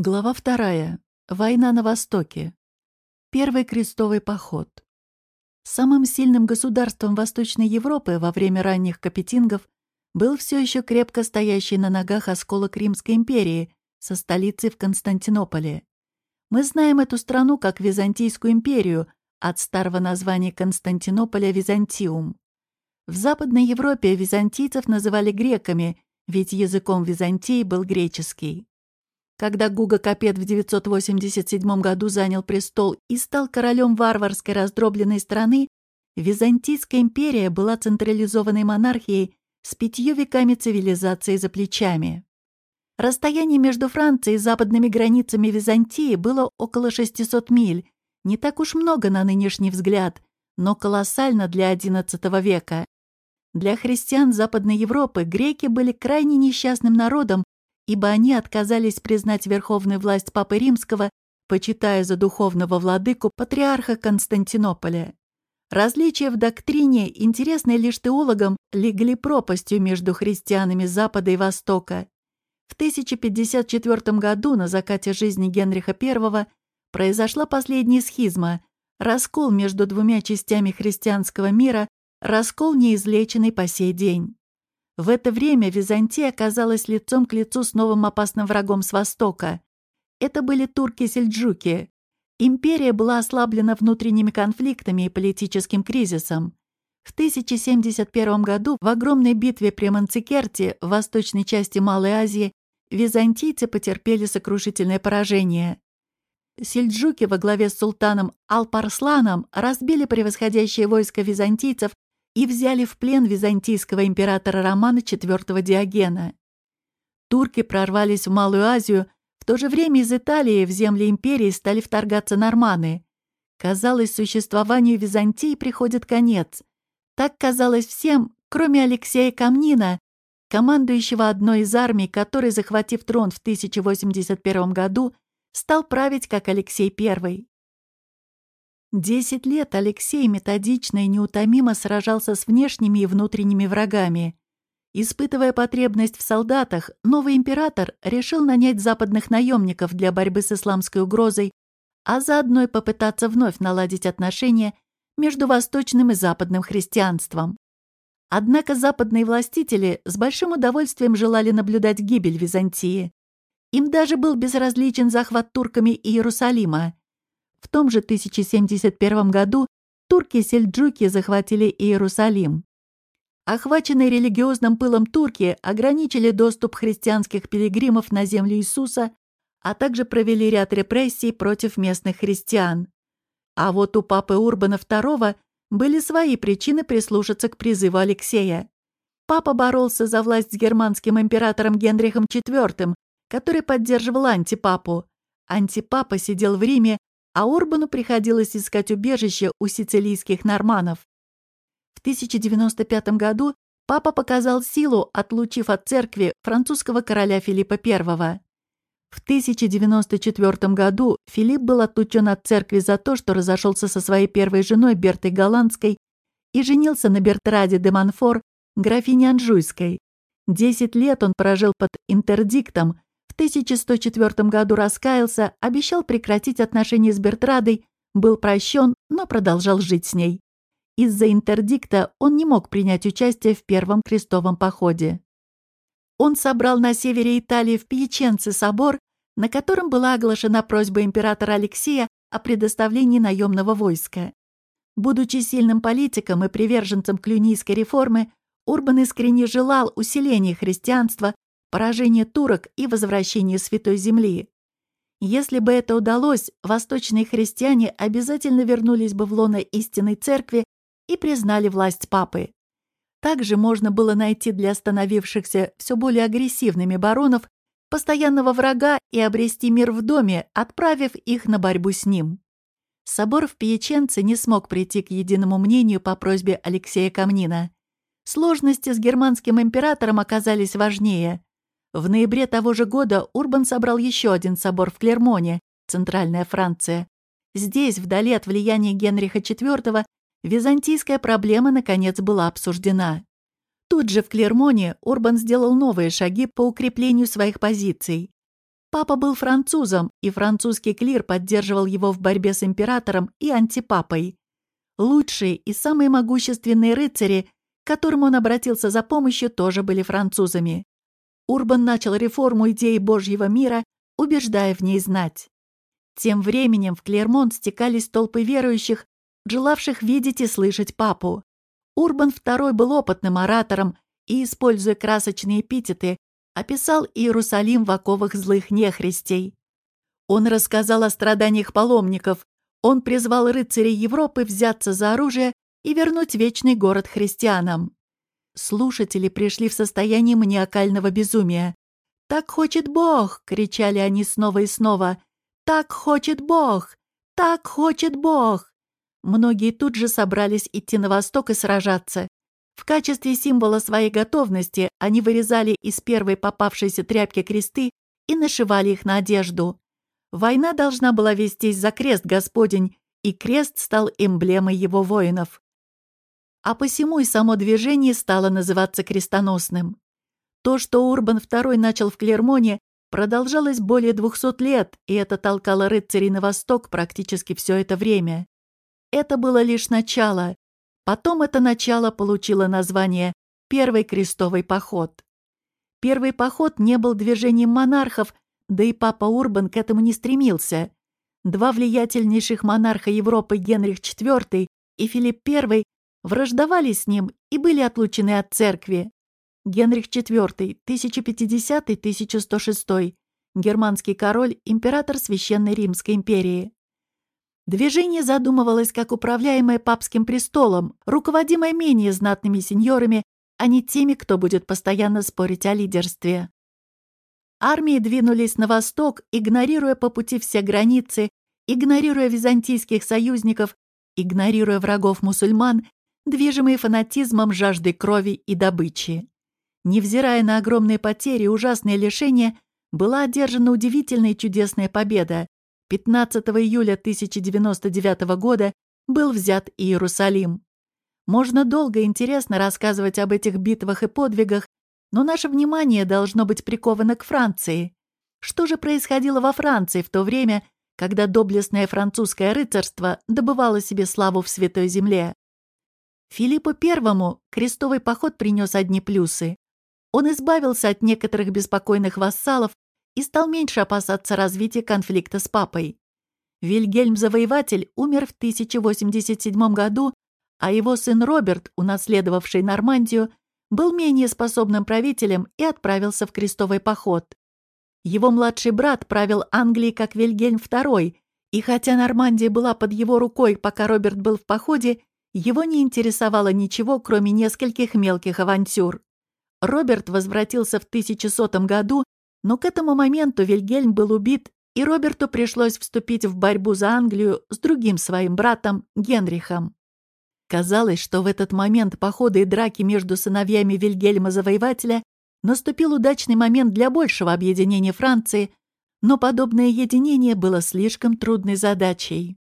Глава вторая. Война на Востоке. Первый крестовый поход. Самым сильным государством Восточной Европы во время ранних капетингов был все еще крепко стоящий на ногах осколок Римской империи со столицей в Константинополе. Мы знаем эту страну как Византийскую империю, от старого названия Константинополя Византиум. В Западной Европе византийцев называли греками, ведь языком Византии был греческий. Когда Гуга Капет в 987 году занял престол и стал королем варварской раздробленной страны, Византийская империя была централизованной монархией с пятью веками цивилизации за плечами. Расстояние между Францией и западными границами Византии было около 600 миль, не так уж много на нынешний взгляд, но колоссально для XI века. Для христиан Западной Европы греки были крайне несчастным народом, ибо они отказались признать верховную власть Папы Римского, почитая за духовного владыку патриарха Константинополя. Различия в доктрине, интересные лишь теологам, легли пропастью между христианами Запада и Востока. В 1054 году, на закате жизни Генриха I, произошла последняя схизма, раскол между двумя частями христианского мира, раскол неизлеченный по сей день. В это время Византия оказалась лицом к лицу с новым опасным врагом с востока. Это были турки-сельджуки. Империя была ослаблена внутренними конфликтами и политическим кризисом. В 1071 году в огромной битве при Манцикерте в восточной части Малой Азии византийцы потерпели сокрушительное поражение. Сельджуки во главе с султаном Алпарсланом разбили превосходящее войско византийцев и взяли в плен византийского императора Романа IV Диогена. Турки прорвались в Малую Азию, в то же время из Италии в земли империи стали вторгаться норманы. Казалось, существованию Византии приходит конец. Так казалось всем, кроме Алексея Камнина, командующего одной из армий, который, захватив трон в 1081 году, стал править как Алексей I. Десять лет Алексей методично и неутомимо сражался с внешними и внутренними врагами. Испытывая потребность в солдатах, новый император решил нанять западных наемников для борьбы с исламской угрозой, а заодно и попытаться вновь наладить отношения между восточным и западным христианством. Однако западные властители с большим удовольствием желали наблюдать гибель Византии. Им даже был безразличен захват турками Иерусалима. В том же 1071 году турки-сельджуки захватили Иерусалим. Охваченные религиозным пылом турки ограничили доступ христианских пилигримов на землю Иисуса, а также провели ряд репрессий против местных христиан. А вот у папы Урбана II были свои причины прислушаться к призыву Алексея. Папа боролся за власть с германским императором Генрихом IV, который поддерживал антипапу. Антипапа сидел в Риме а Урбану приходилось искать убежище у сицилийских норманов. В 1095 году папа показал силу, отлучив от церкви французского короля Филиппа I. В 1094 году Филипп был отлучен от церкви за то, что разошелся со своей первой женой Бертой Голландской и женился на Бертраде де Монфор, графине Анжуйской. Десять лет он прожил под интердиктом, 1104 году раскаялся, обещал прекратить отношения с Бертрадой, был прощен, но продолжал жить с ней. Из-за интердикта он не мог принять участие в первом крестовом походе. Он собрал на севере Италии в Пьяченце собор, на котором была оглашена просьба императора Алексея о предоставлении наемного войска. Будучи сильным политиком и приверженцем клюнийской реформы, Урбан искренне желал усиления христианства поражение турок и возвращение Святой Земли. Если бы это удалось, восточные христиане обязательно вернулись бы в лоно истинной церкви и признали власть папы. Также можно было найти для становившихся все более агрессивными баронов постоянного врага и обрести мир в доме, отправив их на борьбу с ним. Собор в Пьяченце не смог прийти к единому мнению по просьбе Алексея Камнина. Сложности с германским императором оказались важнее. В ноябре того же года Урбан собрал еще один собор в Клермоне, Центральная Франция. Здесь, вдали от влияния Генриха IV, византийская проблема наконец была обсуждена. Тут же в Клермоне Урбан сделал новые шаги по укреплению своих позиций. Папа был французом, и французский клир поддерживал его в борьбе с императором и антипапой. Лучшие и самые могущественные рыцари, к которым он обратился за помощью, тоже были французами. Урбан начал реформу идеи Божьего мира, убеждая в ней знать. Тем временем в Клермонт стекались толпы верующих, желавших видеть и слышать папу. Урбан II был опытным оратором и, используя красочные эпитеты, описал Иерусалим в оковах злых нехристей. Он рассказал о страданиях паломников, он призвал рыцарей Европы взяться за оружие и вернуть вечный город христианам. Слушатели пришли в состояние маниакального безумия. «Так хочет Бог!» — кричали они снова и снова. «Так хочет Бог! Так хочет Бог!» Многие тут же собрались идти на восток и сражаться. В качестве символа своей готовности они вырезали из первой попавшейся тряпки кресты и нашивали их на одежду. Война должна была вестись за крест Господень, и крест стал эмблемой его воинов. А посему и само движение стало называться крестоносным. То, что Урбан II начал в Клермоне, продолжалось более двухсот лет, и это толкало рыцарей на восток практически все это время. Это было лишь начало, Потом это начало получило название «Первый крестовый поход». Первый поход не был движением монархов, да и папа Урбан к этому не стремился. Два влиятельнейших монарха Европы Генрих IV и Филипп I враждовали с ним и были отлучены от церкви. Генрих IV, 1050-1106, германский король, император Священной Римской империи. Движение задумывалось как управляемое папским престолом, руководимое менее знатными сеньорами, а не теми, кто будет постоянно спорить о лидерстве. Армии двинулись на восток, игнорируя по пути все границы, игнорируя византийских союзников, игнорируя врагов мусульман, движимые фанатизмом, жаждой крови и добычи. Невзирая на огромные потери и ужасные лишения, была одержана удивительная и чудесная победа. 15 июля 1099 года был взят Иерусалим. Можно долго и интересно рассказывать об этих битвах и подвигах, но наше внимание должно быть приковано к Франции. Что же происходило во Франции в то время, когда доблестное французское рыцарство добывало себе славу в Святой Земле? Филиппу I крестовый поход принес одни плюсы. Он избавился от некоторых беспокойных вассалов и стал меньше опасаться развития конфликта с папой. Вильгельм-завоеватель умер в 1087 году, а его сын Роберт, унаследовавший Нормандию, был менее способным правителем и отправился в крестовый поход. Его младший брат правил Англией как Вильгельм II, и хотя Нормандия была под его рукой, пока Роберт был в походе, его не интересовало ничего, кроме нескольких мелких авантюр. Роберт возвратился в 1100 году но к этому моменту Вильгельм был убит, и Роберту пришлось вступить в борьбу за Англию с другим своим братом Генрихом. Казалось, что в этот момент похода и драки между сыновьями Вильгельма Завоевателя наступил удачный момент для большего объединения Франции, но подобное единение было слишком трудной задачей.